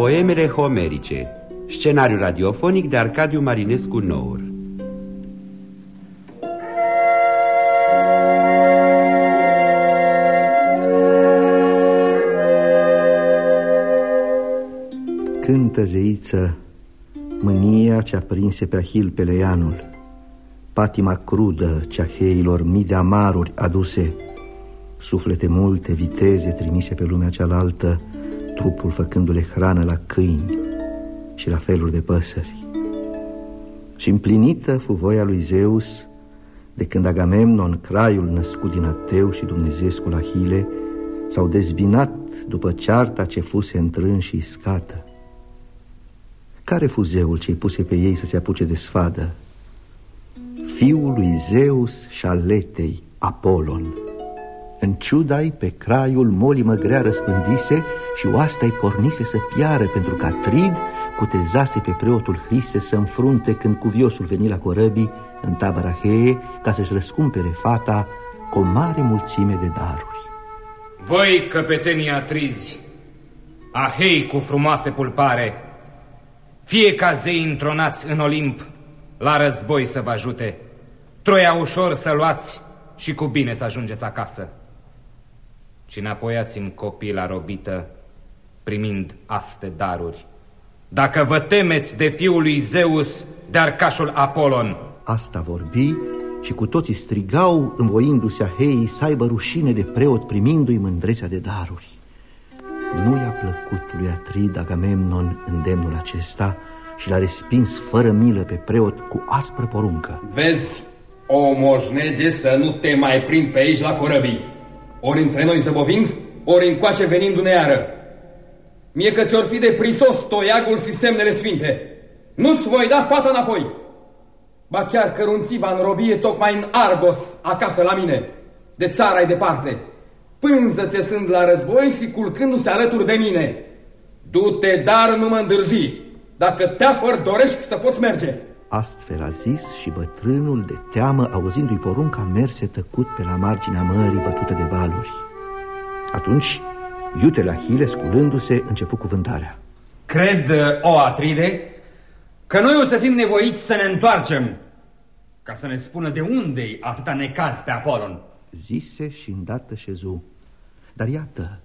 Poemele homerice Scenariu radiofonic de Arcadiu Marinescu Nour. Cântă zeiță mânia ce-a prinse pe Ahil Peleianul Patima crudă cea heilor mii de amaruri aduse Suflete multe, viteze trimise pe lumea cealaltă Trupul făcându-le hrană la câini și la feluri de păsări. Și împlinită fu voia lui Zeus De când Agamemnon, craiul născut din Ateu și Dumnezeescul Ahile S-au dezbinat după cearta ce fuse întrân și iscată. Care fu zeul ce-i puse pe ei să se apuce de sfadă? Fiul lui Zeus și Aletei, Apolon în ciudai pe craiul molimă grea răspândise Și oasta-i pornise să piară Pentru că Atrid cutezase pe preotul Hrise Să înfrunte când cuviosul veni la corăbii În tabăra Hee Ca să-și răscumpere fata Cu o mare mulțime de daruri. Voi, căpetenii Atrizi Ahei cu frumoase pulpare Fie ca zei întronați în Olimp La război să vă ajute. Troia ușor să luați și cu bine să ajungeți acasă. Ci înapoiați-mi copii la robită, primind aste daruri. Dacă vă temeți de fiul lui Zeus, de arcașul Apolon. Asta vorbi și cu toții strigau, învoindu-se Ahei să aibă rușine de preot primindu-i mândrețea de daruri. Nu i-a plăcut lui Atrid Agamemnon îndemnul acesta și l-a respins fără milă pe preot cu aspră poruncă. Vezi, o moșnege să nu te mai prind pe aici la corăbii. Ori între noi zăbovind, ori încoace venindu-ne iară. Mie că ți-or fi de prisos toiagul și semnele sfinte. Nu-ți voi da fata înapoi. Ba chiar cărunțiva în robie tocmai în Argos, acasă la mine, de țara departe. Pânză ți sunt la război și culcându-se alături de mine. Du-te, dar nu mă îndârji. Dacă teafăr dorești să poți merge. Astfel a zis și bătrânul de teamă, auzindu-i porunca, merse tăcut pe la marginea mării bătută de valuri. Atunci, iutele Ahile, sculându-se, începu cuvântarea. Cred, o Atride, că noi o să fim nevoiți să ne întoarcem, ca să ne spună de unde-i atâta necaz pe Apolon. Zise și îndată șezu. Dar iată,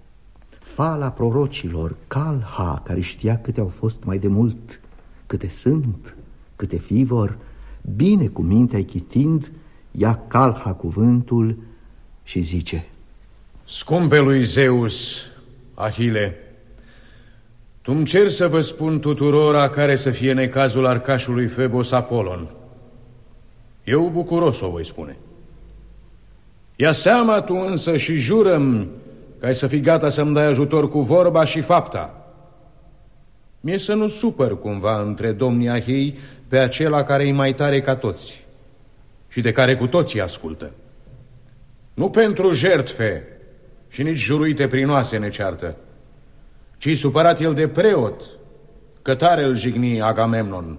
fala prorocilor, Calha, care știa câte au fost mai de mult, câte sunt, câte fi vor, bine cu mintea chitind, ia calha cuvântul și zice Scumpe lui Zeus, Ahile, tu-mi cer să vă spun tuturora care să fie necazul arcașului Febos Apolon. Eu bucuros o voi spune. Ia seama tu însă și jurăm că ai să fii gata să-mi dai ajutor cu vorba și fapta. Mie să nu supăr cumva între domnii Ahei pe acela care e mai tare ca toți și de care cu toții ascultă. Nu pentru jertfe și nici juruite prinoase ne ceartă, ci supărat el de preot, că tare îl jigni Agamemnon,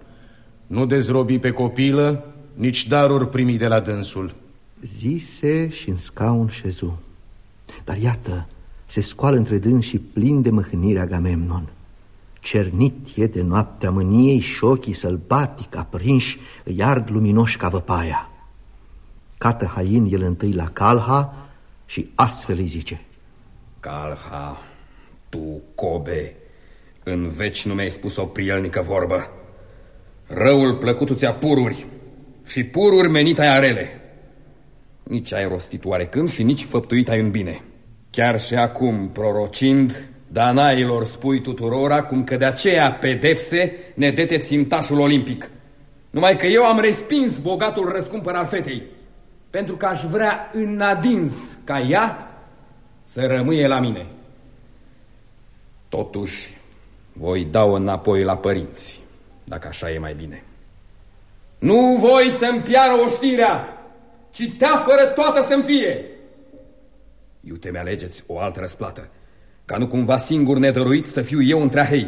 nu dezrobi pe copilă, nici daruri primi de la dânsul. Zise și în scaun șezu. Dar iată, se scoală între dâns și plin de mâhnire Agamemnon. Cernit e de noaptea mâniei și ochii sălbatic aprinși îi ard luminoși ca văpaia. Cată hain el întâi la Calha și astfel îi zice. Calha, tu, Cobe, în veci nu mi-ai spus o prielnică vorbă. Răul plăcutul ți-a pururi și pururi menit ai arele. Nici ai rostit oarecând și nici făptuit ai în bine. Chiar și acum, prorocind, Danailor spui tuturora cum că de aceea pedepse ne dete țintașul olimpic. Numai că eu am respins bogatul răscumpăr al fetei, pentru că aș vrea înadins ca ea să rămâie la mine. Totuși, voi da-o înapoi la părinți, dacă așa e mai bine. Nu voi să-mi piară oștirea, ci fără toată să-mi fie. Iute mi-alegeți o altă răsplată ca nu cumva singur nedăruit să fiu eu între ahei,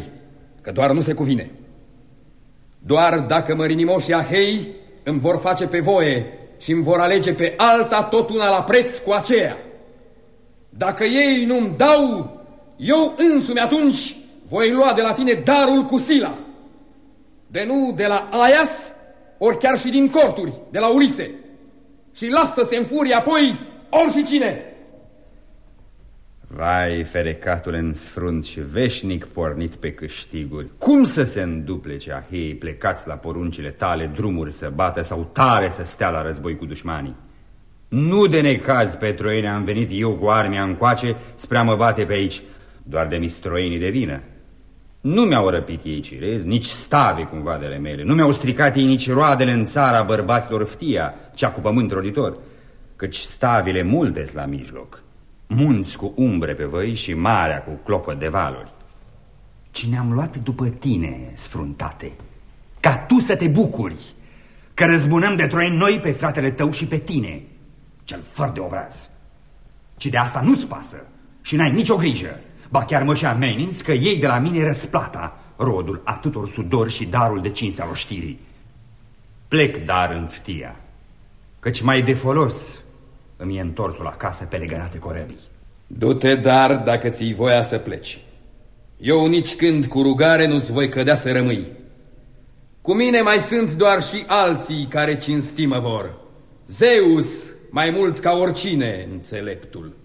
că doar nu se cuvine. Doar dacă mărinimoșii ahei îmi vor face pe voie și îmi vor alege pe alta tot una la preț cu aceea. Dacă ei nu-mi dau, eu însumi atunci voi lua de la tine darul cu sila. De nu de la Aias, ori chiar și din corturi, de la Ulise. Și lasă să se înfurie apoi ori și cine. Vai, ferecatul însfrunt și veșnic pornit pe câștiguri. Cum să se înduplece ahei plecați la poruncile tale Drumuri să bată sau tare să stea la război cu dușmanii? Nu de necaz pe troiene am venit eu cu armia încoace Spre a mă bate pe aici. Doar de mistroienii de vină. Nu mi-au răpit ei cirezi, nici stave cu vadele mele. Nu mi-au stricat ei nici roadele în țara bărbaților ftia Cea cu pământ roditor. Căci stavile multe la mijloc munți cu umbre pe văi și marea cu clopă de valuri. Cine am luat după tine, sfruntate, ca tu să te bucuri, că răzbunăm de troi noi pe fratele tău și pe tine, cel fără de obraz. Ci de asta nu-ți pasă și n-ai nicio grijă, ba chiar mă și ameninți că ei de la mine răsplata, rodul atâtor sudor și darul de cinste al oștirii. Plec dar în ftia, căci mai de folos îmi e întorsul acasă pe legănate corăbii. Du-te, dar, dacă ți-i voia să pleci. Eu nici când cu rugare nu-ți voi cădea să rămâi. Cu mine mai sunt doar și alții care cinstimă vor. Zeus, mai mult ca oricine, înțeleptul.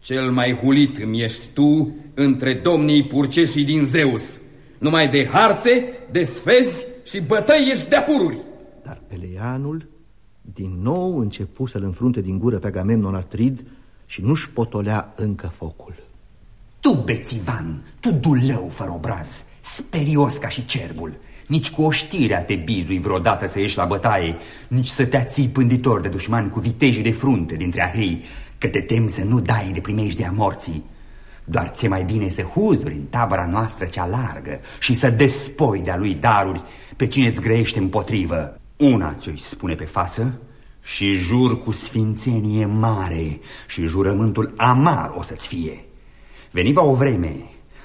Cel mai hulit îmi ești tu între domnii purceșii din Zeus. Numai de harțe, de sfezi și bătăi ești de-a pururi. Dar Peleanul din nou începu să-l înfrunte din gură pe Agamemnon Atrid și nu-și potolea încă focul. Tu, bețivan, tu dulău fără obraz, sperios ca și cerbul, nici cu oștirea te bizui vreodată să ieși la bătaie, nici să te ații pânditor de dușmani cu vitejii de frunte dintre ahei, că te temi să nu dai de primejdea morții. Doar ți mai bine să huzuri în tabăra noastră cea largă și să despoi de-a lui daruri pe cine îți grăiește împotrivă. Una ți-o spune pe față și jur cu sfințenie mare și jurământul amar o să-ți fie. Veniva o vreme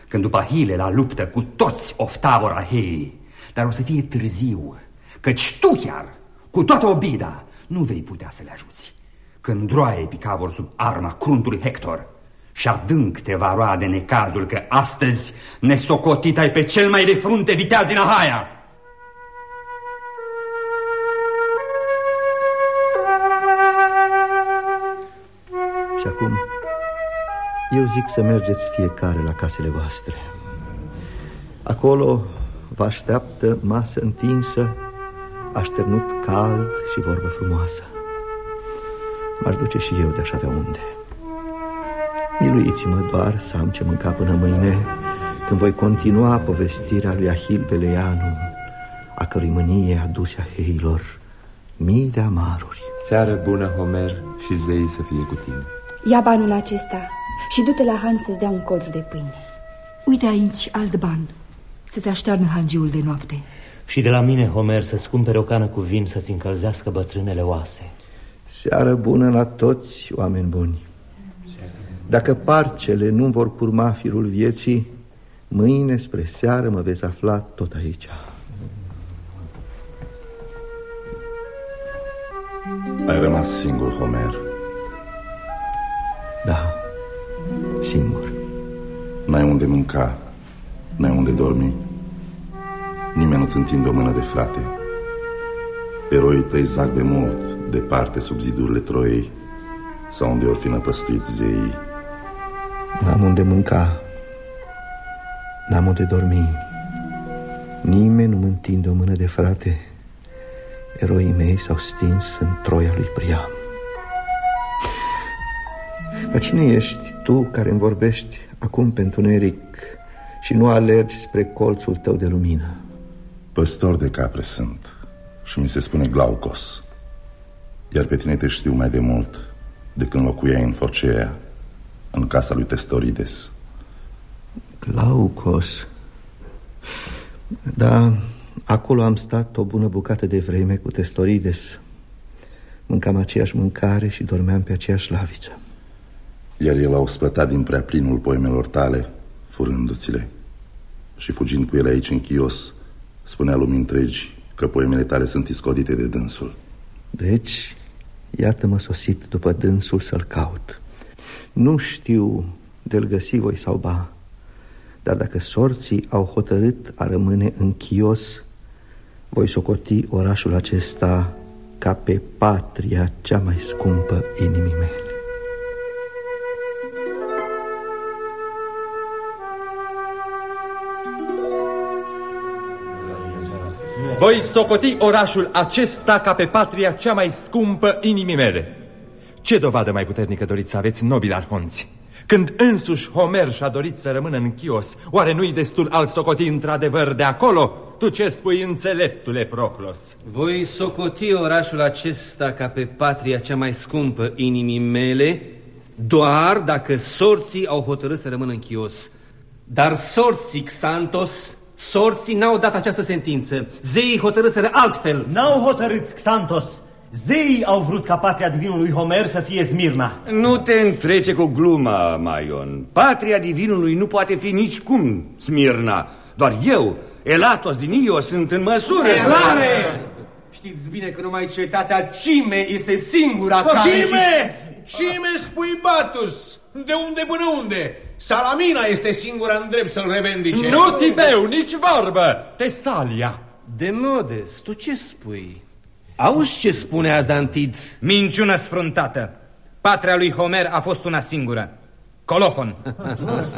când după Hile la luptă cu toți oftavor ahei, dar o să fie târziu, căci tu chiar, cu toată obida, nu vei putea să le ajuți. Când droaie picavor sub arma cruntului Hector și adânc te va roade necazul că astăzi nesocotit ai pe cel mai de frunte viteaz din Ahaia. Și acum, eu zic să mergeți fiecare la casele voastre. Acolo vă așteaptă masă întinsă, așternut cald și vorbă frumoasă. M-aș duce și eu de-aș avea unde. Miluiți-mă doar să am ce mânca până mâine, când voi continua povestirea lui Ahil Beleianu, a cărui mânie a dus aheilor mii de amaruri. Seară bună, Homer, și zeii să fie cu tine. Ia banul acesta și du-te la Han să-ți dea un codru de pâine. Uite aici alt ban, să-ți aștearnă hangiul de noapte. Și de la mine, Homer, să-ți cumpere o cană cu vin să-ți încălzească bătrânele oase. Seară bună la toți, oameni buni. Dacă parcele nu vor curma firul vieții, mâine spre seară mă veți afla tot aici. Ai rămas singur, Homer. Da, singur. N-ai unde mânca, n-ai unde dormi. Nimeni nu-ți întinde o mână de frate. Eroii tăi zac de mult, departe sub zidurile Troiei, sau unde ori fi năpăstuit zeii. N-am unde mânca, n-am unde dormi. Nimeni nu mă întinde o mână de frate. Eroii mei s-au stins în Troia lui Priam. Dar cine ești tu care îmi vorbești acum pentru Neric și nu alergi spre colțul tău de lumină? Păstor de capre sunt și mi se spune Glaucos. Iar pe tine te știu mai de mult de când locuiai în Focea, în casa lui Testorides. Glaucos? Da, acolo am stat o bună bucată de vreme cu Testorides. Mâncam aceeași mâncare și dormeam pe aceeași laviță. Iar el a ospătat din prea plinul poemelor tale, furându-ți-le. Și fugind cu ele aici în chios, spunea lumii întregi că poemele tale sunt iscodite de dânsul. Deci, iată-mă sosit după dânsul să-l caut. Nu știu de-l găsi voi sau ba, Dar dacă sorții au hotărât a rămâne în Chios Voi socoti orașul acesta ca pe patria cea mai scumpă inimii mele Voi socoti orașul acesta ca pe patria cea mai scumpă inimii mele. Ce dovadă mai puternică doriți să aveți, nobili arhonți? Când însuși Homer și-a dorit să rămână în Chios, oare nu-i destul al socoti într-adevăr de acolo? Tu ce spui, înțeleptule Proclos? Voi socoti orașul acesta ca pe patria cea mai scumpă inimii mele, doar dacă sorții au hotărât să rămână în Chios. Dar sorții, Xantos, sorții n-au dat această sentință. Zeii hotărâsără altfel. N-au hotărât, Xantos. Zeii au vrut ca patria divinului Homer să fie Smirna. Nu te întrece cu gluma, Maion. Patria divinului nu poate fi nici cum Smirna. Doar eu, Elatos din Io, sunt în măsură să... Erare! Știți bine că numai cetatea Cime este singura care... Cime! Cime spui Batus! De unde până unde? Salamina este singura în drept să-l revendice. Nu, Tibeu, nici vorbă! Tesalia! De modes, tu ce spui? Auzi ce spune Azantid? Minciună sfruntată. Patria lui Homer a fost una singură. Colofon.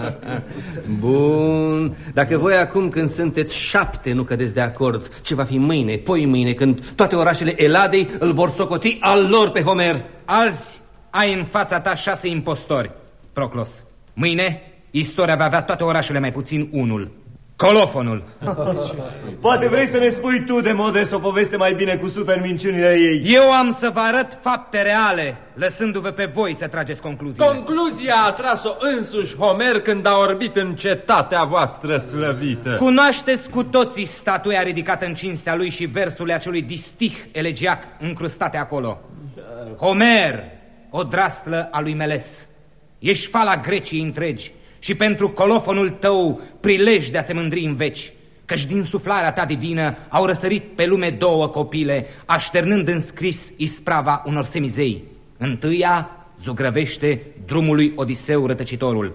Bun, dacă voi acum când sunteți șapte nu cădeți de acord, ce va fi mâine, poi mâine, când toate orașele Eladei îl vor socoti al lor pe Homer? Azi ai în fața ta șase impostori, Proclos. Mâine, istoria va avea toate orașele mai puțin unul. Colofonul. Poate vrei să ne spui tu de modes o poveste mai bine cusută în minciunile ei. Eu am să vă arăt fapte reale, lăsându-vă pe voi să trageți concluzii. Concluzia a tras-o însuși Homer când a orbit în cetatea voastră slăvită. Cunoașteți cu toții statuia ridicată în cinstea lui și versurile acelui distih elegiac încrustate acolo. Homer, o draslă a lui Meles. Ești fala Greciei întregi și pentru colofonul tău prilej de a se mândri în veci, căci din suflarea ta divină au răsărit pe lume două copile, așternând în scris isprava unor semizei. Întâia zugrăvește drumului Odiseu rătăcitorul,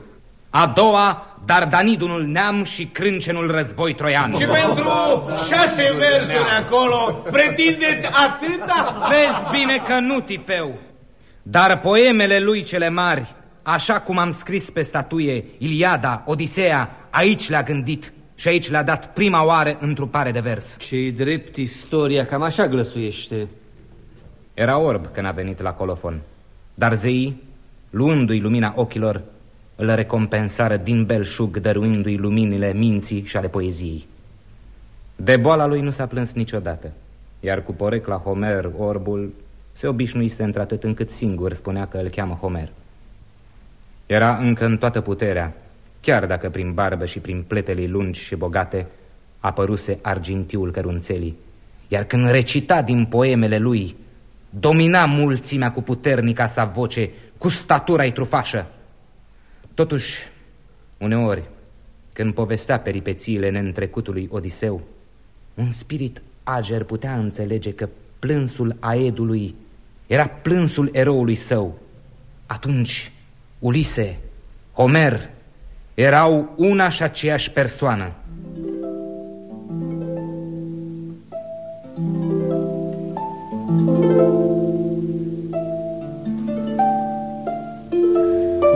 a doua, Dardanidunul neam și crâncenul război troian. Și pentru șase versuri acolo, pretindeți atâta? Vezi bine că nu, tipeu. Dar poemele lui cele mari Așa cum am scris pe statuie, Iliada, Odiseea, aici le-a gândit și aici le-a dat prima oară întrupare de vers. ce drept, istoria cam așa glăsuiește. Era orb când a venit la colofon, dar zeii, luându-i lumina ochilor, îl recompensară din belșug, dăruindu-i luminile minții și ale poeziei. De boala lui nu s-a plâns niciodată, iar cu porecla Homer, orbul, se obișnuise într-atât încât singur spunea că îl cheamă Homer. Era încă în toată puterea, chiar dacă prin barbă și prin pletele lungi și bogate apăruse argintiul cărunțelii, iar când recita din poemele lui, domina mulțimea cu puternica sa voce, cu statura-i trufașă. Totuși, uneori, când povestea peripețiile neîntrecutului Odiseu, un spirit ager putea înțelege că plânsul Aedului era plânsul eroului său. Atunci Ulise, Homer erau una și aceeași persoană.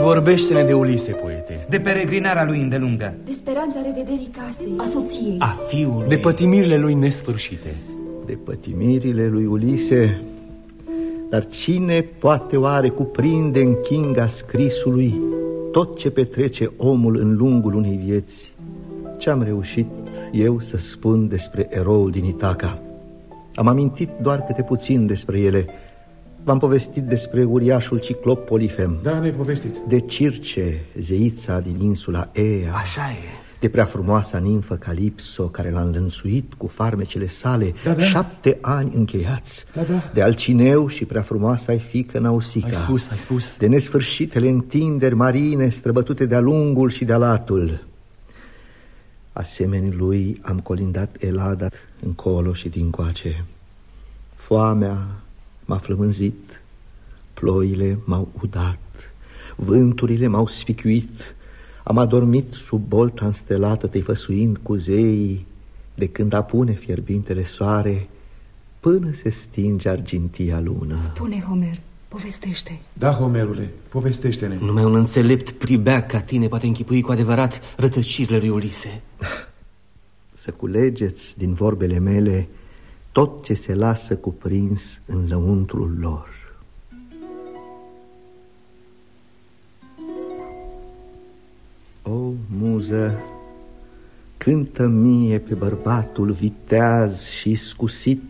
Vorbește-ne de Ulise, poete. De peregrinarea lui îndelungă. De speranța revederii casei. A soției. A fiului. De pătimirile lui nesfârșite. De pătimirile lui Ulise dar cine poate oare cuprinde în chinga scrisului tot ce petrece omul în lungul unei vieți? Ce-am reușit eu să spun despre eroul din Itaca? Am amintit doar câte puțin despre ele. V-am povestit despre uriașul ciclop Polifem. Da, ne-ai povestit. De Circe, zeița din insula Ea. Așa e de prea frumoasa nimfă Calipso care l-a înlănțuit cu farmecele sale da, da. șapte ani încheiați, da, da. de Alcineu și prea frumoasa ai fică Nausica. Ai spus, ai spus. De nesfârșitele întinderi marine străbătute de-a lungul și de-a latul. Asemenea lui am colindat Elada încolo și dincoace. Foamea m-a flămânzit, ploile m-au udat, vânturile m-au spichuit, Am adormit sub bolta înstelată, te cu zeii, de când apune fierbintele soare, până se stinge argintia lună. Spune, Homer, povestește. Da, Homerule, povestește-ne. Numai un înțelept pribeac ca tine poate închipui cu adevărat rătăcirile lui Ulise. Să culegeți din vorbele mele tot ce se lasă cuprins în lăuntrul lor. O, muză, cântă mie pe bărbatul viteaz și scusit,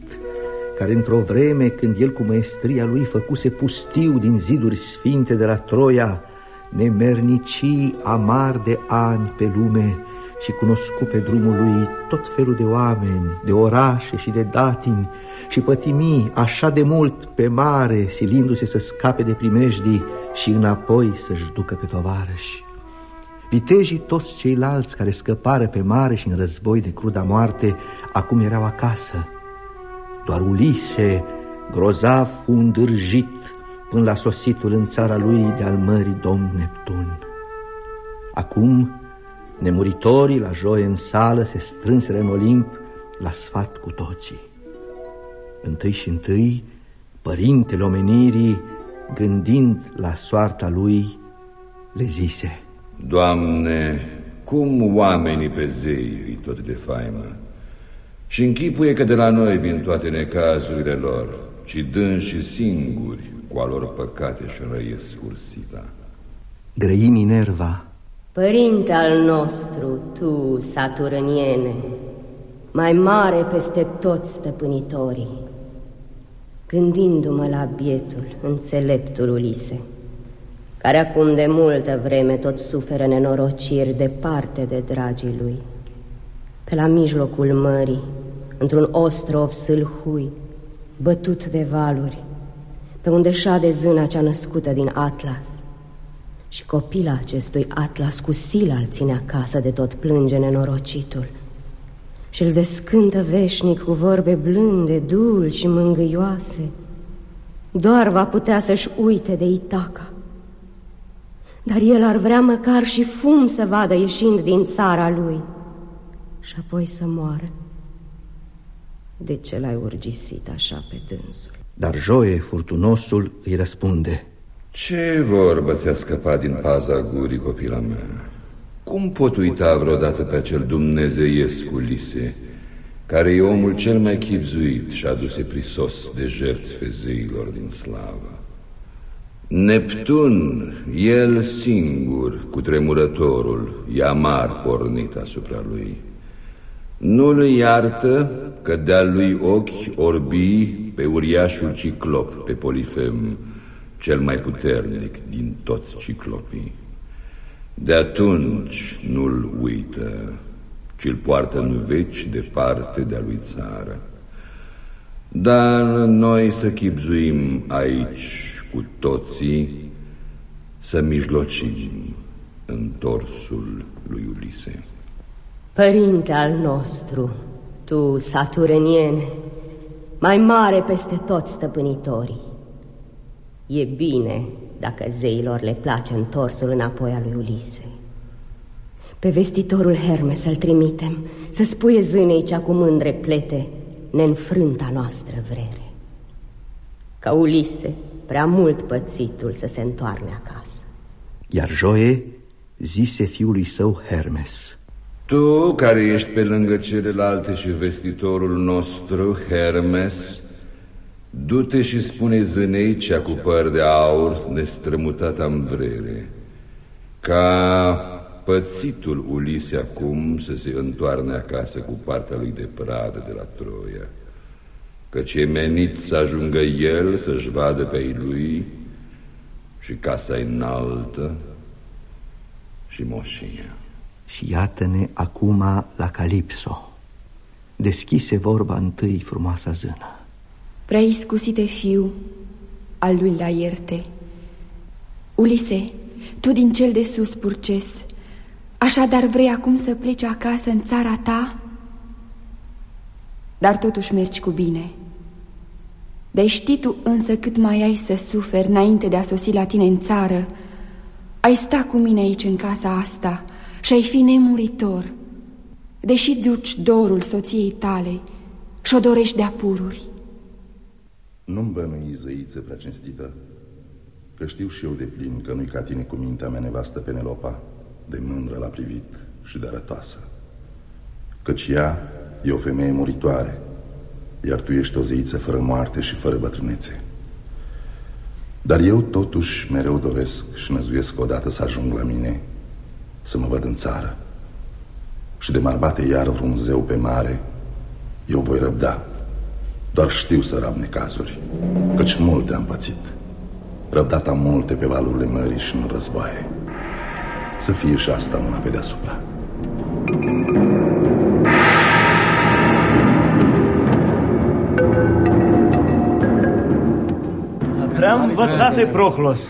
care într-o vreme când el cu maestria lui făcuse pustiu din ziduri sfinte de la Troia, nemernicii amar de ani pe lume și cunoscu pe drumul lui tot felul de oameni, de orașe și de datini și pătimi așa de mult pe mare, silindu-se să scape de primejdii și înapoi să-și ducă pe tovarăși. Vitejii toți ceilalți care scăpară pe mare și în război de cruda moarte, acum erau acasă. Doar Ulise, grozav fundârjit, până la sositul în țara lui de al mării domn Neptun. Acum, nemuritorii la joie în sală se strânseră în Olimp la sfat cu toții. Întâi și întâi, părintele omenirii, gândind la soarta lui, le zise... Doamne, cum oamenii pe zei îi tot de faimă? Și închipuie că de la noi vin toate necazurile lor, ci și singuri cu alor păcate și răiesc ursita. Grăi Minerva. Părinte al nostru, tu, Saturnniene, mai mare peste toți stăpânitorii, gândindu-mă la bietul, înțeleptul Ulise, care acum de multă vreme tot suferă nenorociri departe de dragii lui. Pe la mijlocul mării, într-un ostrov sâlhui, bătut de valuri, pe unde șade zâna cea născută din Atlas. Și copila acestui Atlas cu sila îl ține acasă de tot plânge nenorocitul și îl descântă veșnic cu vorbe blânde, dulci și mângâioase. Doar va putea să-și uite de Itaca dar el ar vrea măcar și fum să vadă ieșind din țara lui și apoi să moară. De ce l-ai urgisit așa pe dânsul? Dar Joie, furtunosul, îi răspunde Ce vorbă ți-a scăpat din paza gurii, copila mea? Cum pot uita vreodată pe acel dumnezeiesc Ulise, care e omul cel mai chipzuit și aduse prisos de jertfe zeilor din slavă? Neptun, el singur, cu tremurătorul, i-a mar pornit asupra lui. Nu-l iartă că de-a lui ochi orbi pe uriașul ciclop, pe Polifem, cel mai puternic din toți ciclopii. De atunci nu-l uită, ci-l poartă în veci departe de-a lui țară. Dar noi să chipzuim aici cu toții să mijlocim întorsul lui Ulise. Părinte al nostru, tu, satureniene, mai mare peste toți stăpânitorii, e bine dacă zeilor le place întorsul înapoi al lui Ulise. Pe vestitorul Hermes să-l trimitem, să spuie zânei cea cu mândre plete, neînfrânta noastră vrere. Ca Ulise, prea mult pățitul să se întoarne acasă. Iar Joe zise fiului său Hermes. Tu, care ești pe lângă celelalte și vestitorul nostru, Hermes, du-te și spune zânei cea cu păr de aur nestrămutat am vrere, ca pățitul Ulise acum să se întoarne acasă cu partea lui de pradă de la Troia căci e menit să ajungă el să-și vadă pe lui și casa înaltă și moșia. Și iată-ne acum la Calipso. Deschise vorba întâi frumoasa zână. Prea iscusite fiu al lui Laierte. Ulise, tu din cel de sus purces, așadar vrei acum să pleci acasă în țara ta? Dar totuși mergi cu bine. De știi tu însă cât mai ai să suferi înainte de a sosi la tine în țară. Ai sta cu mine aici în casa asta și-ai fi nemuritor, deși duci dorul soției tale și-o dorești de-a pururi. Nu-mi bănui, zăiță prea cinstită, că știu și eu de plin că nu-i ca tine cu mintea mea nevastă Penelopa, de mândră la privit și de arătoasă. Căci ea e o femeie muritoare, iar tu ești o zeiță fără moarte și fără bătrânețe. Dar eu totuși mereu doresc și năzuiesc odată să ajung la mine, să mă văd în țară. Și de m-ar bate iar vreun zeu pe mare, eu voi răbda. Doar știu să rab necazuri, căci multe am pățit. Răbdat am multe pe valurile mării și în războaie. Să fie și asta una pe deasupra. Învățate, Proclos.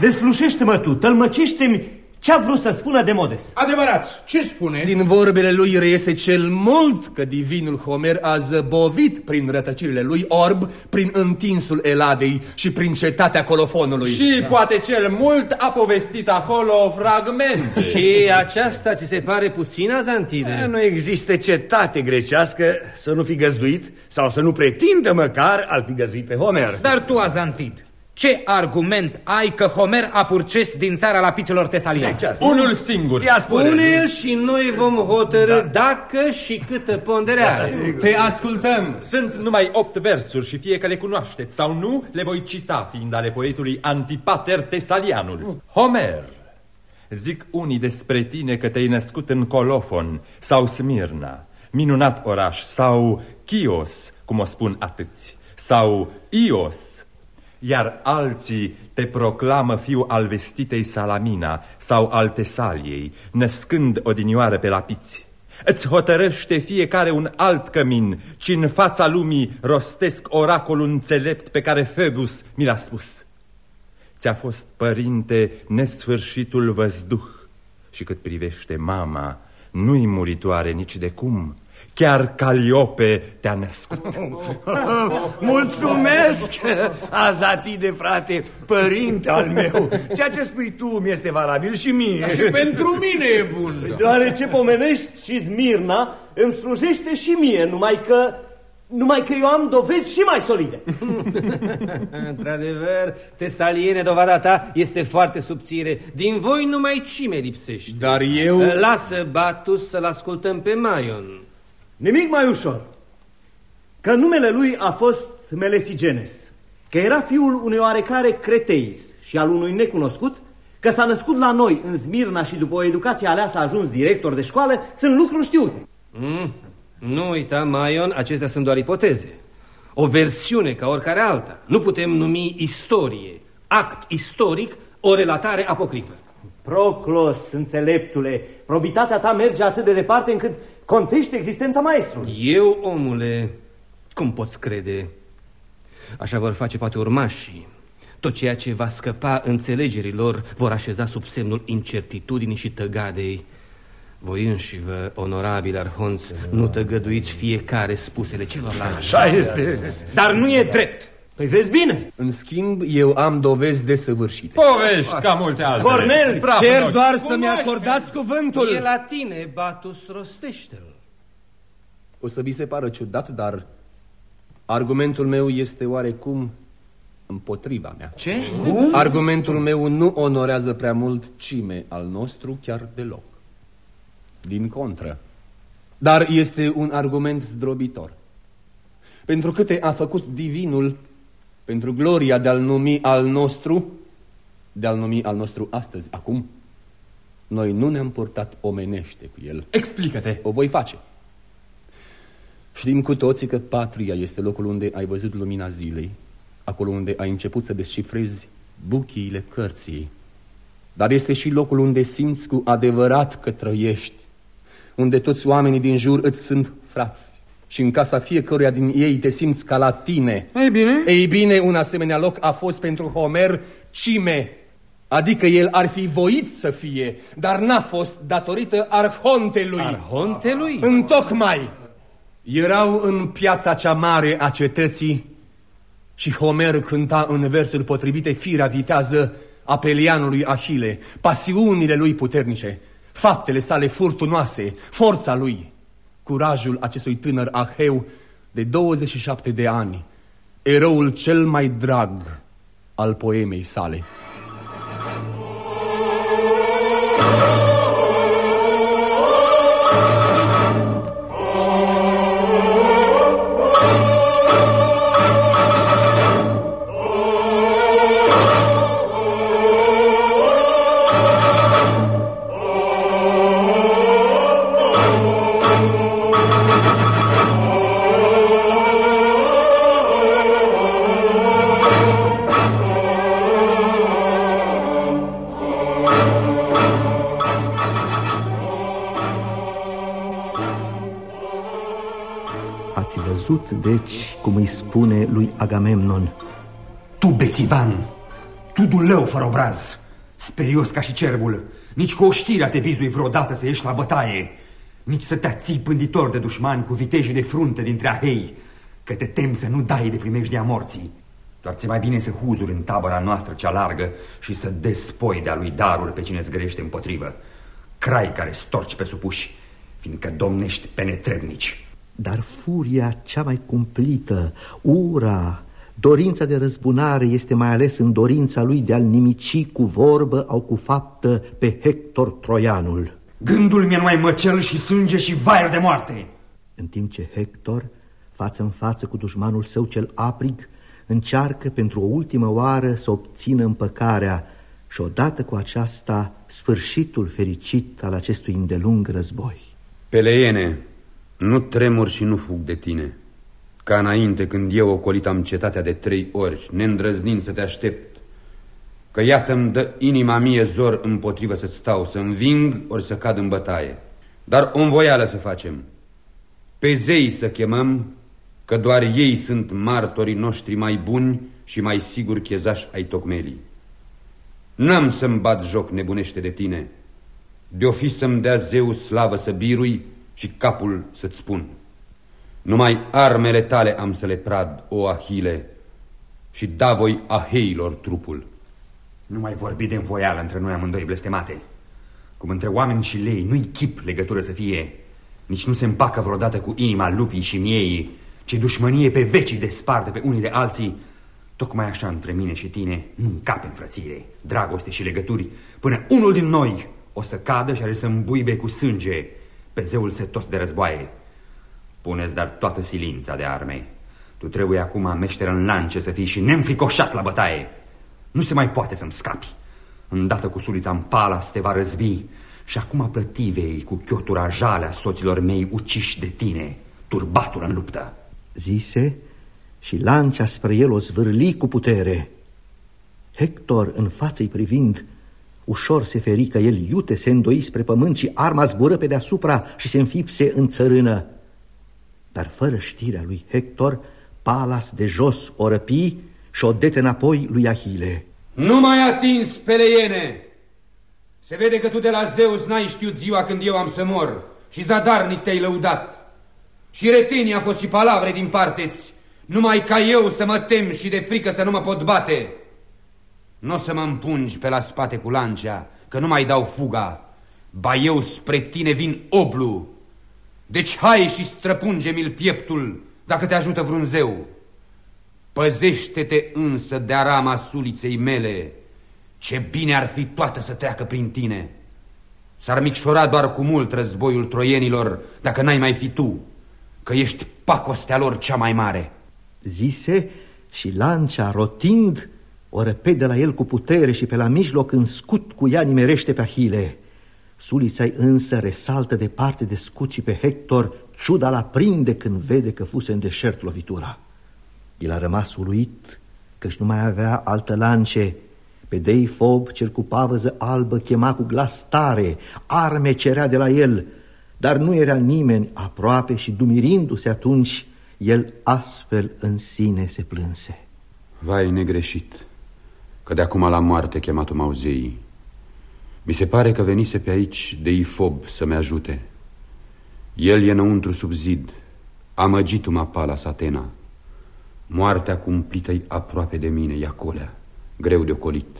Deslușește-mă tu, tălmăcește-mi ce-a vrut să spună Demodes? Adevărat, ce spune? Din vorbele lui reiese cel mult că divinul Homer a zăbovit prin rătăcirile lui orb, prin întinsul Eladei și prin cetatea colofonului. Și da. poate cel mult a povestit acolo fragmente. Și aceasta ți se pare puțin, Azantide? Nu există cetate grecească să nu fi găzduit sau să nu pretindă măcar al fi găzduit pe Homer. Dar tu, Azantid, ce argument ai că Homer a purces din țara lapiților tesalieni? Unul singur. Spune-l și noi vom hotărâ da. dacă și câtă pondere are. Te ascultăm. Sunt numai opt versuri și fie că le cunoașteți sau nu, le voi cita, fiind ale poetului Antipater Tesalianul. Homer. Zic unii despre tine că te-ai născut în Colofon sau Smirna, minunat oraș, sau Chios, cum o spun atâți, sau Ios, iar alții te proclamă fiu al vestitei Salamina sau al Tesaliei, născând odinioară pe lapiți. Îți hotărăște fiecare un alt cămin, ci în fața lumii rostesc oracolul înțelept pe care Phoebus mi l-a spus. Ți-a fost părinte nesfârșitul văzduh și cât privește mama, nu-i muritoare nici de cum, Chiar Caliope te-a născut. Mulțumesc, Azatide, frate, părinte al meu. Ceea ce spui tu mi este valabil și mie. Dar și pentru mine e bun. Deoarece pomenești și Smirna, îmi slujește și mie, numai că numai că eu am dovezi și mai solide. Într-adevăr, tesaliene, dovada ta este foarte subțire. Din voi numai cime lipsește. Dar eu... Lasă, Batus, să-l ascultăm pe Maion. Nimic mai ușor. Că numele lui a fost Melesigenes, că era fiul unui oarecare Creteis și al unui necunoscut, că s-a născut la noi în Smirna și după o educație aleasă a ajuns director de școală, sunt lucruri știute. Mm, nu uita, Maion, acestea sunt doar ipoteze. O versiune ca oricare alta. Nu putem numi istorie, act istoric, o relatare apocrifă. Proclos, înțeleptule, probitatea ta merge atât de departe încât contește existența maestrului. Eu, omule, cum poți crede? Așa vor face poate urmașii. Tot ceea ce va scăpa înțelegerilor vor așeza sub semnul incertitudinii și tăgadei. Voi înși vă, onorabil arhonț, nu tăgăduiți fiecare spusele celorlalți. Așa este. Dar nu e drept. Păi vezi bine. În schimb, eu am dovezi de săvârșit. Povești ca multe altele. Cornel, cer doar să-mi acordați cuvântul. E la tine, Batus, rostește-l. O să vi se pară ciudat, dar argumentul meu este oarecum împotriva mea. Ce? Cum? Argumentul meu nu onorează prea mult cime al nostru chiar deloc. Din contră. Dar este un argument zdrobitor. Pentru câte a făcut divinul pentru gloria de a-l numi al nostru, de a-l numi al nostru astăzi, acum, noi nu ne-am purtat omenește cu el. Explică-te! O voi face. Știm cu toții că patria este locul unde ai văzut lumina zilei, acolo unde ai început să descifrezi buchiile cărții, dar este și locul unde simți cu adevărat că trăiești, unde toți oamenii din jur îți sunt frați și în casa fiecăruia din ei te simți ca la tine. Ei bine? Ei bine, un asemenea loc a fost pentru Homer cime, adică el ar fi voit să fie, dar n-a fost datorită arhontelui. Arhontelui? Întocmai! Erau în piața cea mare a cetății și Homer cânta în versuri potrivite firea vitează a pelianului Ahile, pasiunile lui puternice. faptele sale furtunoase, forța lui, curajul acestui tânăr aheu de 27 de ani, eroul cel mai drag al poemei sale. Cum îi spune lui Agamemnon Tu, bețivan, tu dulău fără obraz, sperios ca și cerbul Nici cu o știrea te bizui vreodată să ieși la bătaie Nici să te ții pânditor de dușmani cu vitejii de frunte dintre ahei Că te tem să nu dai de primejdia morții doar ți mai bine să huzuri în tabăra noastră cea largă și să despoi de-a lui darul pe cine zgrește împotrivă. Crai care storci pe supuși, fiindcă domnești pe netrebnici. Dar furia cea mai cumplită, ura, dorința de răzbunare este mai ales în dorința lui de a-l nimici cu vorbă au cu faptă pe Hector Troianul. Gândul mi-e numai măcel și sânge și vaier de moarte. În timp ce Hector, față în față cu dușmanul său cel aprig, încearcă pentru o ultimă oară să obțină împăcarea și odată cu aceasta sfârșitul fericit al acestui îndelung război. Peleiene, nu tremur și nu fug de tine. Ca înainte când eu ocolitam cetatea de trei ori Neîndrăznind să te aștept. Că iată-mi dă inima mie zor împotrivă să stau Să înving ori să cad în bătaie. Dar o învoială să facem. Pe zei să chemăm Că doar ei sunt martorii noștri mai buni Și mai sigur chezași ai tocmelii. N-am să-mi bat joc nebunește de tine. De-o fi să-mi dea zeu slavă să birui și capul să-ți spun. Numai armele tale am să le prad, o Ahile, și da voi aheilor trupul. Nu mai vorbi de învoială între noi amândoi blestemate. Cum între oameni și lei nu-i chip legătură să fie, nici nu se împacă vreodată cu inima lupii și miei, ce dușmănie pe vecii desparte pe unii de alții, tocmai așa între mine și tine nu încape în frățire, dragoste și legături, până unul din noi o să cadă și are să îmbuibe cu sânge pe zeul setos de războaie. Puneți dar toată silința de arme. Tu trebuie acum meșteră în lance să fii și neînfricoșat la bătaie. Nu se mai poate să-mi scapi. Îndată cu sulița în pala te va răzbi și acum plătivei cu chiotura jalea soților mei uciși de tine, turbatul în luptă. Zise și lancea spre el o zvârli cu putere. Hector, în față-i privind, Ușor se feri că el iute se îndoi spre pământ și arma zbură pe deasupra și se înfipse în țărână. Dar fără știrea lui Hector, Palas de jos o răpi și o dete înapoi lui Ahile. Nu mai atins, peleiene! Se vede că tu de la Zeus n-ai știut ziua când eu am să mor și zadarnic te-ai lăudat. Și retenii a fost și palavre din parteți, numai ca eu să mă tem și de frică să nu mă pot bate. Nu o să mă împungi pe la spate cu lancea, că nu mai dau fuga. Ba eu spre tine vin oblu. Deci hai și străpunge-mi-l pieptul, dacă te ajută vreun zeu. Păzește-te însă de arama suliței mele. Ce bine ar fi toată să treacă prin tine. S-ar micșora doar cu mult războiul troienilor dacă n-ai mai fi tu, că ești pacostea lor cea mai mare. Zise și lancea rotind o răpede la el cu putere și pe la mijloc în scut cu ea nimerește pe Ahile. Sulița însă resaltă departe de scut și pe Hector, ciuda la prinde când vede că fuse în deșert lovitura. El a rămas uluit căci nu mai avea altă lance. Pe Deifob, cel cu pavăză albă, chema cu glas tare, arme cerea de la el, dar nu era nimeni aproape și dumirindu-se atunci, el astfel în sine se plânse. Vai negreșit! Că de acum la moarte chemat-o mauzeii. Mi se pare că venise pe aici de Ifob să-mi ajute. El e înăuntru sub zid, amăgitu-mă pala satena. Moartea cumplită-i aproape de mine, Iacolea, greu de ocolit.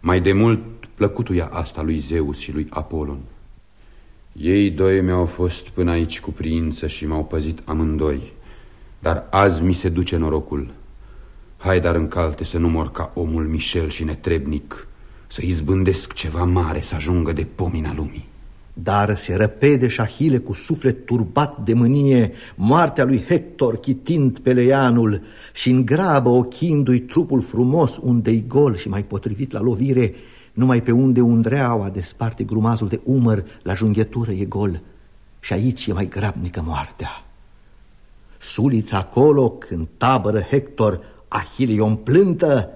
Mai de mult plăcutuia asta lui Zeus și lui Apolon. Ei doi mi-au fost până aici cu priință și m-au păzit amândoi, dar azi mi se duce norocul. Hai dar în calte să nu mor ca omul Michel și netrebnic, să izbândesc ceva mare să ajungă de pomina lumii. Dar se răpede Șahile cu suflet turbat de mânie, moartea lui Hector chitind pe leianul și în grabă ochindu-i trupul frumos unde-i gol și mai potrivit la lovire, numai pe unde undreaua desparte grumazul de umăr la junghetură e gol și aici e mai grabnică moartea. Sulița acolo, când tabără Hector, Ahile i-o plântă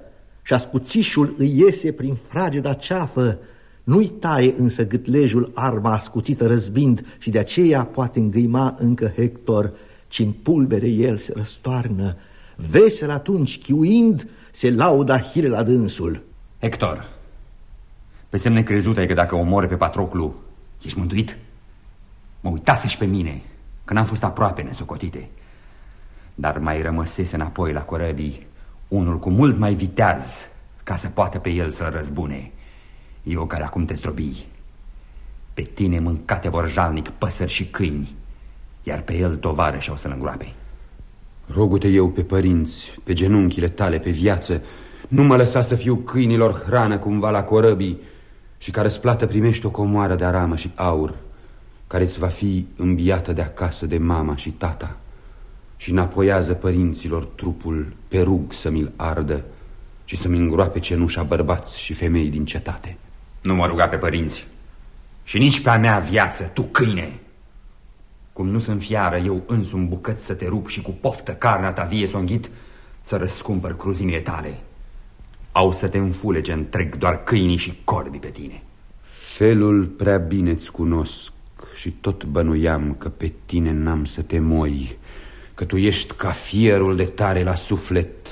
și ascuțișul îi iese prin frageda ceafă, nu-i taie însă gâtlejul arma ascuțită răzbind și de aceea poate îngâima încă Hector, ci în pulbere el se răstoarnă. Vesel atunci, chiuind, se laudă Ahile la dânsul. Hector, pe semne crezută că dacă omore pe Patroclu, ești mântuit? Mă uitase și pe mine, că n-am fost aproape nesocotite. Dar mai rămăsese înapoi la corăbii unul cu mult mai viteaz ca să poată pe el să-l răzbune. Eu care acum te zdrobii. Pe tine mâncate vor jalnic păsări și câini, iar pe el și o să-l îngroape. Rogu-te eu pe părinți, pe genunchile tale, pe viață, nu mă lăsa să fiu câinilor hrană cumva la corăbii și care răsplată primești o comoară de aramă și aur, care îți va fi îmbiată de acasă de mama și tata și înapoiază părinților trupul pe rug să mi-l ardă și să-mi îngroape cenușa bărbați și femei din cetate. Nu mă ruga pe părinți și nici pe a mea viață, tu câine! Cum nu sunt fiară eu însumi bucăți să te rup și cu poftă carnea ta vie să înghit, să răscumpăr cruzimile tale. Au să te înfulege întreg doar câinii și corbii pe tine. Felul prea bine-ți cunosc și tot bănuiam că pe tine n-am să te moi, că tu ești ca fierul de tare la suflet.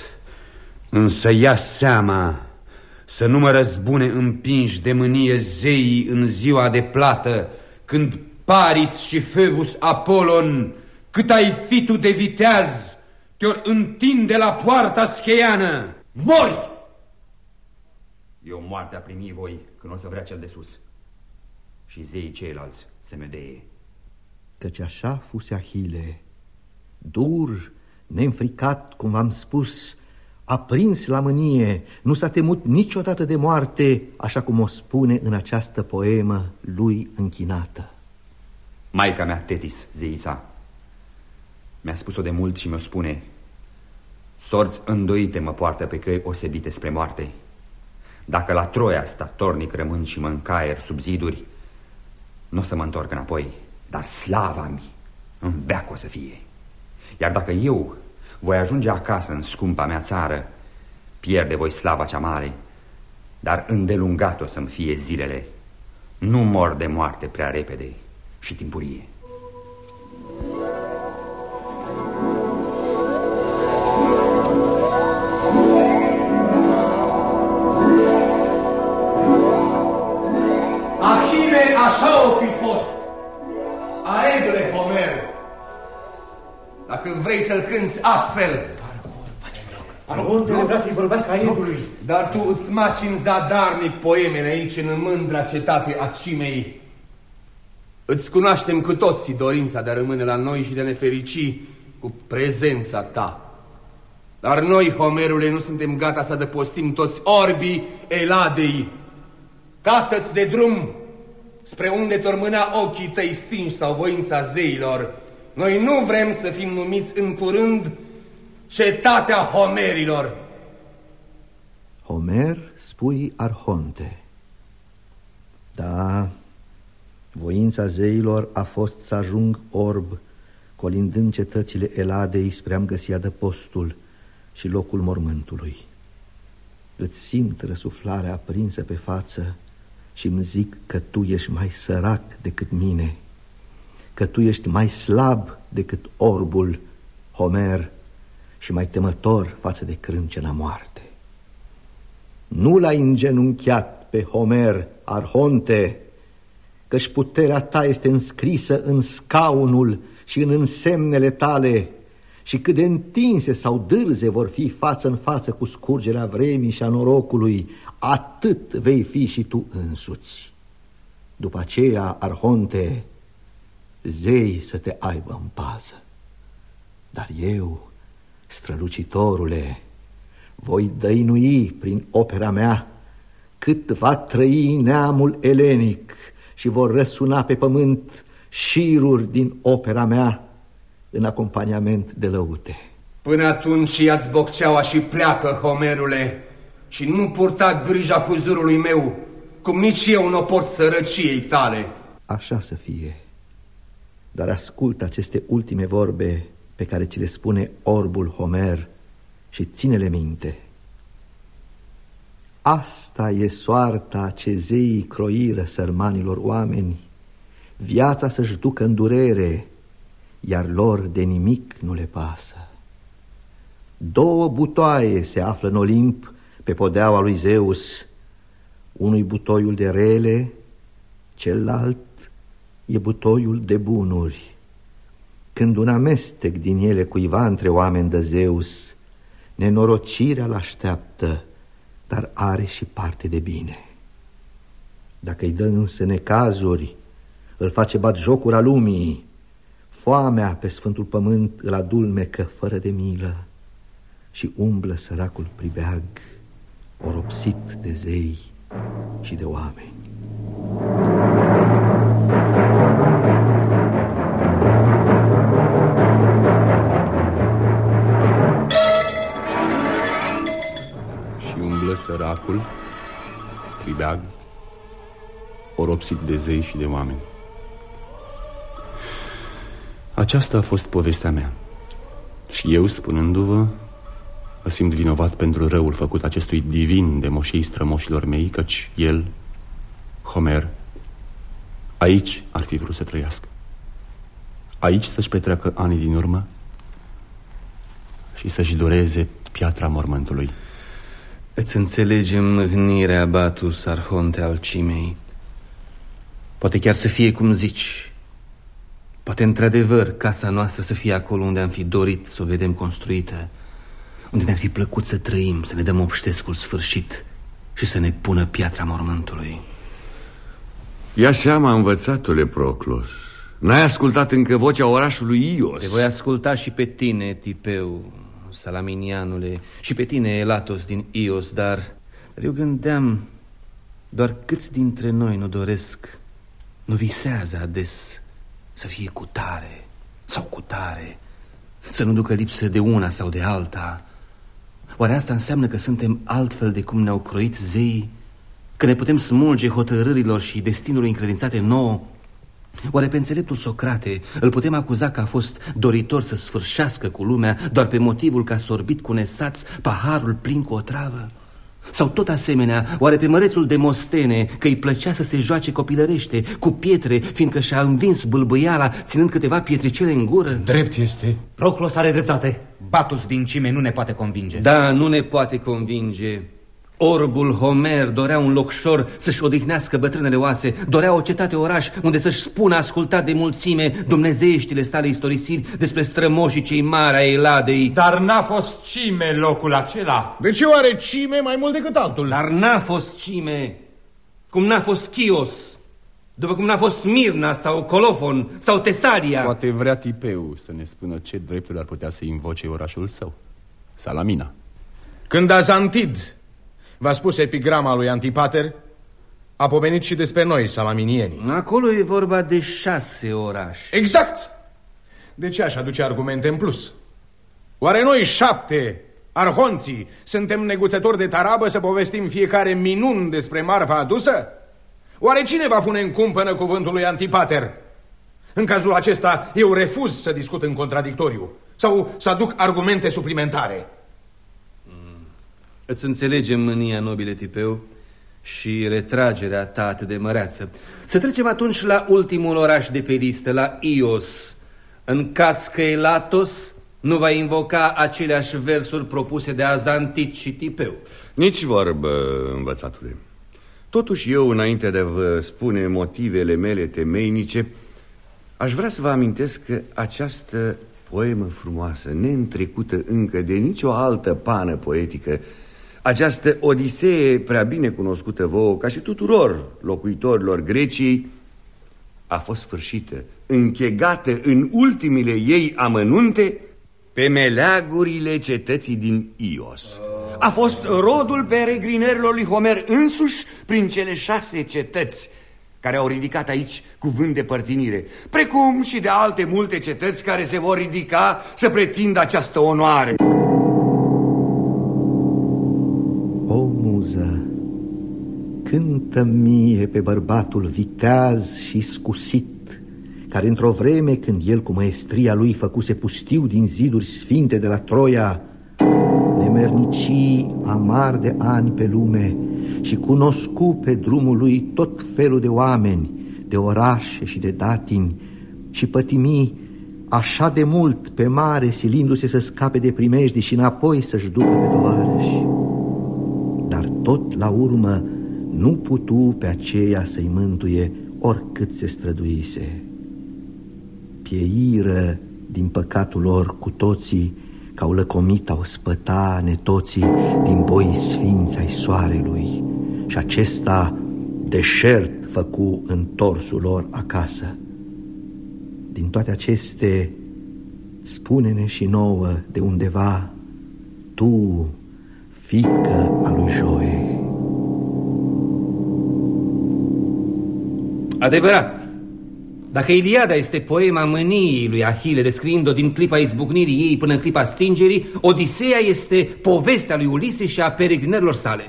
Însă ia seama să nu mă răzbune împinși de mânie zeii în ziua de plată, când Paris și Phoebus Apollon, cât ai fi tu de viteaz, te-or întinde la poarta scheiană. Mori! Eu moartea primi voi când o să vrea cel de sus. Și zeii ceilalți se medeie. Căci așa fuse Ahile, dur, neînfricat, cum v-am spus, aprins la mânie, nu s-a temut niciodată de moarte, așa cum o spune în această poemă lui închinată. Maica mea, Tetis, zeița, mi-a spus-o de mult și mi-o spune, sorți îndoite mă poartă pe căi osebite spre moarte. Dacă la Troia statornic rămân și mă încaier sub ziduri, nu o să mă întorc înapoi, dar slava-mi în veac o să fie. Iar dacă eu voi ajunge acasă în scumpa mea țară, pierde voi slava cea mare, dar îndelungat o să-mi fie zilele. Nu mor de moarte prea repede și timpurie. Ahile dacă vrei să-l cânți astfel. Arhontele vrea să-i vorbească aedului. Dar tu îți maci în zadarnic poemele aici, în mândra cetate a cimei. Îți cunoaștem cu toții dorința de a rămâne la noi și de a ne ferici cu prezența ta. Dar noi, Homerule, nu suntem gata să adăpostim toți orbii Eladei. Cată-ți de drum spre unde tormâna ochii tăi stinși sau voința zeilor, noi nu vrem să fim numiți în curând cetatea Homerilor. Homer spui Arhonte. Da, voința zeilor a fost să ajung orb, colindând cetățile Eladei spre am găsi adăpostul și locul mormântului. Îți simt răsuflarea aprinsă pe față și îmi zic că tu ești mai sărac decât mine că tu ești mai slab decât orbul Homer și mai temător față de crâncena moarte. Nu l-ai îngenunchiat pe Homer, Arhonte, căci puterea ta este înscrisă în scaunul și în însemnele tale și cât de întinse sau dârze vor fi față în față cu scurgerea vremii și a norocului, atât vei fi și tu însuți. După aceea, Arhonte, zei să te aibă în pază. Dar eu, strălucitorule, voi dăinui prin opera mea cât va trăi neamul elenic și vor răsuna pe pământ șiruri din opera mea în acompaniament de lăute. Până atunci ia-ți bocceaua și pleacă, Homerule, și nu purta grija huzurului meu, cum nici eu nu pot sărăciei tale. Așa să fie. Dar ascultă aceste ultime vorbe pe care ți le spune orbul Homer și ține-le minte. Asta e soarta ce zeii croiră sărmanilor oameni, viața să-și ducă în durere, iar lor de nimic nu le pasă. Două butoaie se află în Olimp pe podeaua lui Zeus, unui butoiul de rele, celălalt e butoiul de bunuri. Când un amestec din ele cuiva între oameni de Zeus, nenorocirea l-așteaptă, dar are și parte de bine. Dacă îi dă însă necazuri, îl face bat jocura lumii, foamea pe Sfântul Pământ îl adulmecă fără de milă și umblă săracul pribeag, oropsit de zei și de oameni. Săracul, pribeag, oropsit de zei și de oameni. Aceasta a fost povestea mea. Și eu, spunându-vă, Mă simt vinovat pentru răul făcut acestui divin de moșii strămoșilor mei, căci el, Homer, aici ar fi vrut să trăiască. Aici să-și petreacă anii din urmă și să-și doreze piatra mormântului. Îți înțelegem mâhnirea, Batus, arhonte al cimei. Poate chiar să fie cum zici. Poate într-adevăr casa noastră să fie acolo unde am fi dorit să o vedem construită unde ne-ar fi plăcut să trăim, să ne dăm obștescul sfârșit și să ne pună piatra mormântului. Ia seama, învățatule Proclos. N-ai ascultat încă vocea orașului Ios. Te voi asculta și pe tine, Tipeu, Salaminianule, și pe tine, Elatos din Ios, dar, dar eu gândeam doar câți dintre noi nu doresc, nu visează ades să fie cu tare sau cu tare, să nu ducă lipsă de una sau de alta, Oare asta înseamnă că suntem altfel de cum ne-au croit zeii? Că ne putem smulge hotărârilor și destinului încredințate nouă? Oare pe înțeleptul Socrate îl putem acuza că a fost doritor să sfârșească cu lumea doar pe motivul că a sorbit cu nesați paharul plin cu o travă? Sau tot asemenea, oare pe mărețul de Mostene că îi plăcea să se joace copilărește cu pietre, fiindcă și-a învins bâlbâiala ținând câteva pietricele în gură? Drept este. Proclos are dreptate. Batus din cime nu ne poate convinge. Da, nu ne poate convinge. Orbul Homer dorea un locșor să-și odihnească bătrânele oase, dorea o cetate oraș unde să-și spună ascultat de mulțime dumnezeieștile sale istorisiri despre strămoșii cei mari ai Eladei. Dar n-a fost cime locul acela. De ce oare cime mai mult decât altul? Dar n-a fost cime, cum n-a fost Chios, după cum n-a fost Mirna sau Colofon sau Tesaria. Poate vrea Tipeu să ne spună ce drepturi ar putea să invoce orașul său. Salamina. Când Azantid V-a spus epigrama lui Antipater? A pomenit și despre noi, salaminienii. Acolo e vorba de șase orașe. Exact! De ce aș aduce argumente în plus? Oare noi șapte, arhonții, suntem neguțători de tarabă să povestim fiecare minun despre marfa adusă? Oare cine va pune în cumpănă cuvântul lui Antipater? În cazul acesta, eu refuz să discut în contradictoriu sau să aduc argumente suplimentare. Îți înțelegem mânia, nobile tipeu, și retragerea ta atât de măreață. Să trecem atunci la ultimul oraș de pe listă, la Ios. În caz că Elatos nu va invoca aceleași versuri propuse de Azantit și Tipeu. Nici vorbă, învățatule. Totuși eu, înainte de a vă spune motivele mele temeinice, aș vrea să vă amintesc că această poemă frumoasă, neîntrecută încă de nicio altă pană poetică, Această odisee prea bine cunoscută vouă, ca și tuturor locuitorilor Greciei, a fost sfârșită, închegată în ultimile ei amănunte pe meleagurile cetății din Ios. A fost rodul peregrinerilor lui Homer însuși prin cele șase cetăți care au ridicat aici cuvânt de părtinire, precum și de alte multe cetăți care se vor ridica să pretindă această onoare. Cântă mie pe bărbatul viteaz și scusit, care într-o vreme când el cu maestria lui făcuse pustiu din ziduri sfinte de la Troia, nemernicii amar de ani pe lume și cunoscu pe drumul lui tot felul de oameni, de orașe și de datini și pătimi așa de mult pe mare silindu-se să scape de primejdi și înapoi să-și ducă pe tovarăși. Dar tot la urmă nu putu pe aceea să-i mântuie oricât se străduise. Pieiră din păcatul lor cu toții, ca au lăcomit au spăta netoții din boii sfinți ai soarelui și acesta deșert făcu întorsul lor acasă. Din toate aceste, spune-ne și nouă de undeva, tu, fică a lui Joe. Adevărat. Dacă Iliada este poema mâniei lui Ahile, descriind-o din clipa izbucnirii ei până în clipa stingerii, Odiseea este povestea lui Ulise și a peregrinărilor sale.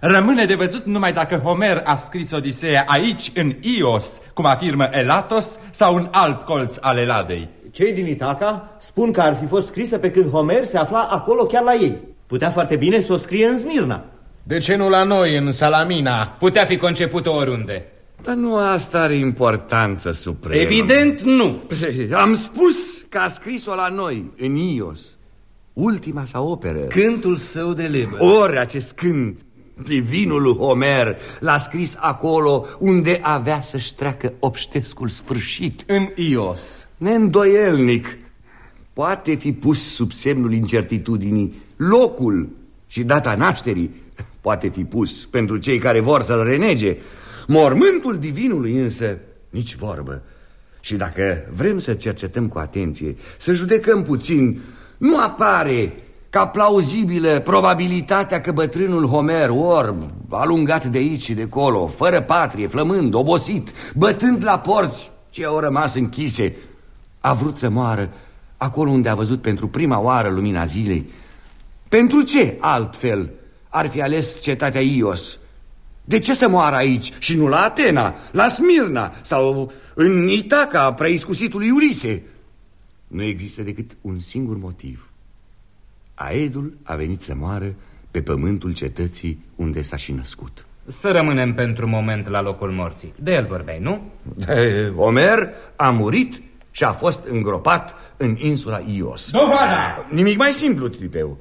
Rămâne de văzut numai dacă Homer a scris Odiseea aici, în Ios, cum afirmă Elatos, sau în alt colț al Eladei. Cei din Itaca spun că ar fi fost scrisă pe când Homer se afla acolo chiar la ei. Putea foarte bine să o scrie în Smirna. De ce nu la noi, în Salamina? Putea fi concepută oriunde. Dar nu asta are importanță supremă. Evident nu. Am spus că a scris-o la noi, în Ios. Ultima sa operă. Cântul său de lebă. Ori acest cânt, privinul lui Homer, l-a scris acolo unde avea să-și treacă obștescul sfârșit. În Ios. Neîndoielnic. Poate fi pus sub semnul incertitudinii locul și data nașterii. Poate fi pus pentru cei care vor să-l renege. Mormântul divinului însă, nici vorbă. Și dacă vrem să cercetăm cu atenție, să judecăm puțin, nu apare ca plauzibilă probabilitatea că bătrânul Homer, orb, alungat de aici și de acolo, fără patrie, flămând, obosit, bătând la porți ce au rămas închise, a vrut să moară acolo unde a văzut pentru prima oară lumina zilei. Pentru ce altfel ar fi ales cetatea Ios? De ce să moară aici și nu la Atena, la Smirna sau în Itaca, preiscusitului Ulise? Nu există decât un singur motiv. Aedul a venit să moară pe pământul cetății unde s-a și născut. Să rămânem pentru moment la locul morții. De el vorbeai, nu? De Omer a murit și a fost îngropat în insula Ios. Dovada! Nimic mai simplu, Tripeu.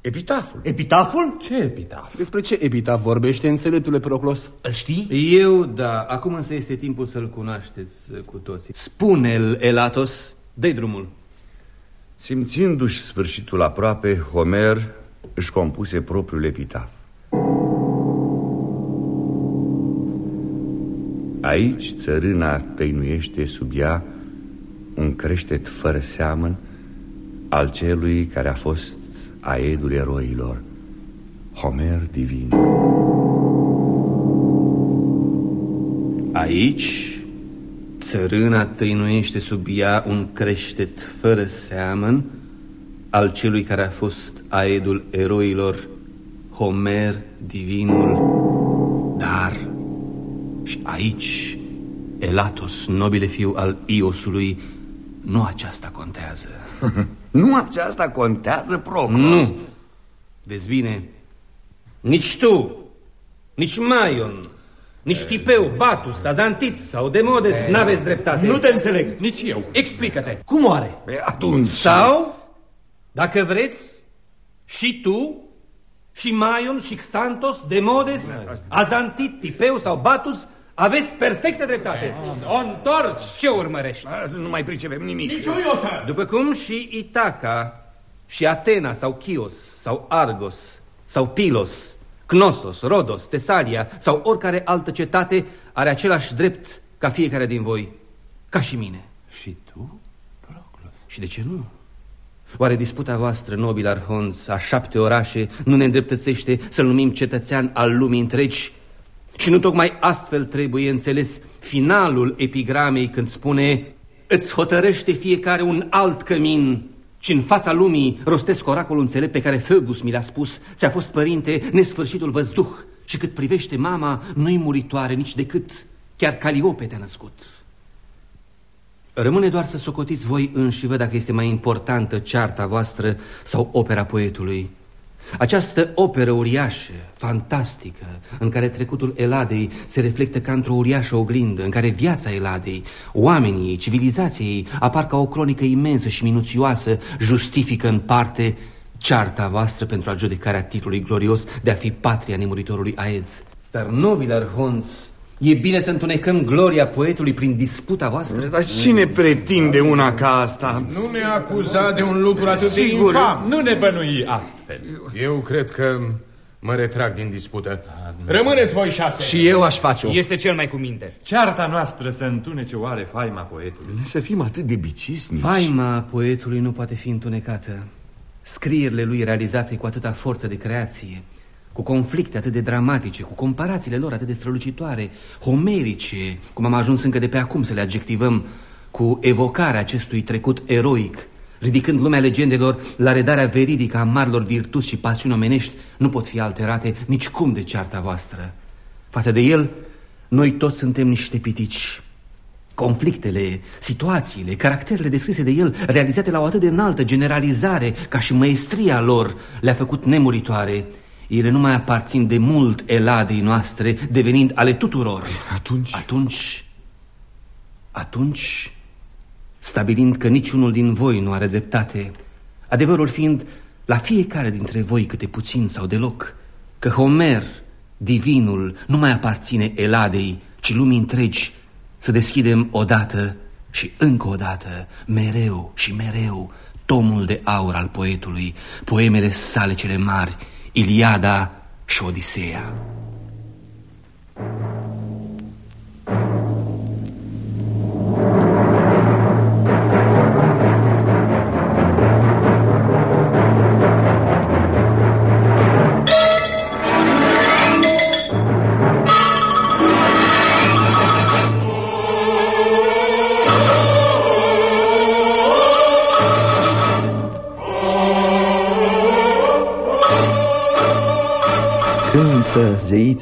Epitaful. Epitaful? Ce epitaf? Despre ce epitaf vorbește înțeleptule Proclos? Îl știi? Eu, da. Acum însă este timpul să-l cunoașteți cu toții. Spune-l, Elatos, dă drumul. Simțindu-și sfârșitul aproape, Homer își compuse propriul epitaf. Aici țărâna tăinuiește sub ea un creștet fără seamăn al celui care a fost aedul eroilor, Homer divin. Aici, țărâna tăinuiește sub ea un creștet fără seamăn al celui care a fost aedul eroilor, Homer divinul, dar și aici, Elatos, nobile fiu al Iosului, nu aceasta contează. nu aceasta contează, Proclos? Nu. Vezi bine, nici tu, nici Maion, nici Tipeu, Batus, Azantit sau Demodes n-aveți dreptate. Nu te înțeleg. Nici eu. Explică-te. Cum oare? E, atunci... Sau, dacă vreți, și tu, și Maion, și Xantos, Demodes, Azantit, Tipeu sau Batus aveți perfectă dreptate. O întorci! Ce urmărești? Nu mai pricepem nimic. Nici o iotă! După cum și Itaca, și Atena sau Chios sau Argos sau Pilos, Knossos, Rodos, Tesalia sau oricare altă cetate are același drept ca fiecare din voi, ca și mine. Și tu, Proclus? Și de ce nu? Oare disputa voastră, nobil arhonț, a șapte orașe, nu ne îndreptățește să-l numim cetățean al lumii întregi? Și nu tocmai astfel trebuie înțeles finalul epigramei când spune Îți hotărăște fiecare un alt cămin. Și în fața lumii rostesc oracolul înțelept pe care Phoebus mi l-a spus. Ți-a fost părinte nesfârșitul văzduh. Și cât privește mama nu-i muritoare nici decât chiar Caliope te-a născut. Rămâne doar să socotiți voi înși vă dacă este mai importantă cearta voastră sau opera poetului această operă uriașă, fantastică, în care trecutul Eladei se reflectă ca într-o uriașă oglindă, în care viața Eladei, oamenii ei, civilizația ei apar ca o cronică imensă și minuțioasă, justifică în parte cearta voastră pentru adjudecarea titlului glorios de a fi patria nemuritorului Aed. Dar, nobil arhonț, E bine să întunecăm gloria poetului prin disputa voastră? Dar cine pretinde una ca asta? Nu ne acuza de un lucru atât Sigur, de infam. nu ne bănui astfel. Eu cred că mă retrag din dispută. Rămâneți voi șase. Și eu aș face-o. Este cel mai cu minte. Cearta noastră să întunece oare faima poetului? Să fim atât de bicisnici. Faima poetului nu poate fi întunecată. Scrierile lui realizate cu atâta forță de creație, cu conflicte atât de dramatice, cu comparațiile lor atât de strălucitoare, homerice, cum am ajuns încă de pe acum să le adjectivăm, cu evocarea acestui trecut eroic, ridicând lumea legendelor la redarea veridică a marilor virtuți și pasiuni omenești, nu pot fi alterate nici cum de cearta voastră. Față de el, noi toți suntem niște pitici. Conflictele, situațiile, caracterele descrise de el, realizate la o atât de înaltă generalizare, ca și măestria lor, le-a făcut nemuritoare, ele nu mai aparțin de mult eladei noastre, devenind ale tuturor. Atunci? Atunci... Atunci, stabilind că niciunul din voi nu are dreptate, adevărul fiind la fiecare dintre voi câte puțin sau deloc, că Homer, divinul, nu mai aparține eladei, ci lumii întregi, să deschidem odată și încă o dată, mereu și mereu, tomul de aur al poetului, poemele sale cele mari, Iliada și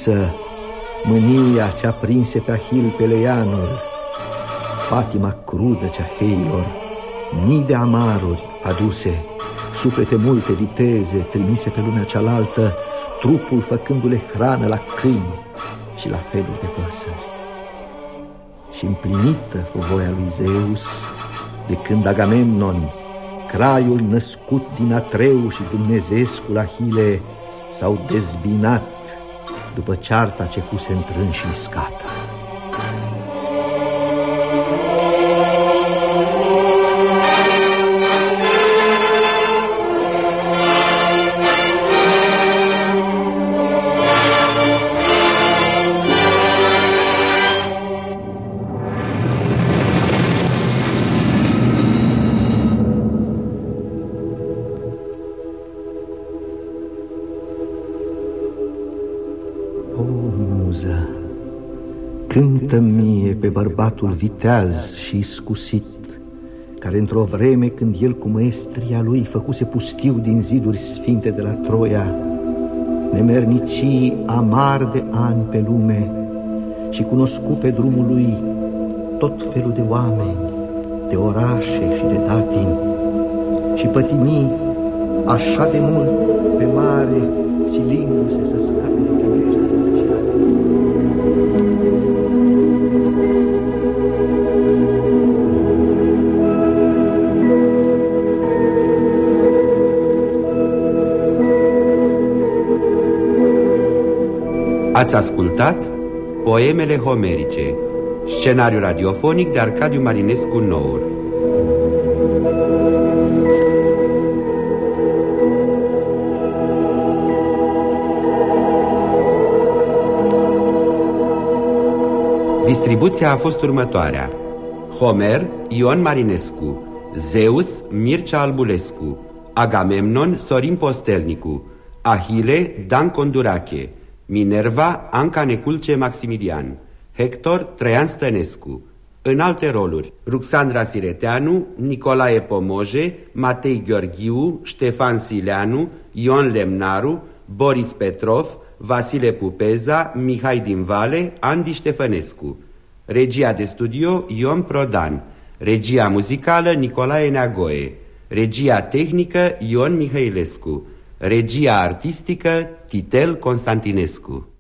Odiseea. Cântă, zeiță, mânia ce-a prinse pe Ahil Peleianul, patima crudă cea heilor, mii de amaruri aduse, suflete multe viteze trimise pe lumea cealaltă, trupul făcându-le hrană la câini și la feluri de păsări. Și împlinită fu voia lui Zeus, de când Agamemnon, craiul născut din Atreu și dumnezeescul Ahile, s-au dezbinat după cearta ce fuse întrânșiscată. O, bărbatul viteaz și iscusit, care într-o vreme când el cu măestria lui făcuse pustiu din ziduri sfinte de la Troia, nemernicii amar de ani pe lume și cunoscu pe drumul lui tot felul de oameni, de orașe și de datini, și pătimi așa de mult pe mare, silindu-se să Ați ascultat Poemele Homerice, scenariu radiofonic de Arcadiu Marinescu Nour. Distribuția a fost următoarea Homer Ion Marinescu Zeus Mircea Albulescu Agamemnon Sorin Postelnicu Ahile Dan Condurache Minerva, Anca Neculce Maximilian Hector, Traian Stănescu În alte roluri Ruxandra Sireteanu, Nicolae Pomoje Matei Gheorghiu, Ștefan Sileanu Ion Lemnaru Boris Petrov Vasile Pupeza, Mihai din Vale, Andi Ștefănescu. Regia de studio Ion Prodan. Regia muzicală Nicolae Neagoe. Regia tehnică Ion Mihailescu Regia artistică Titel Constantinescu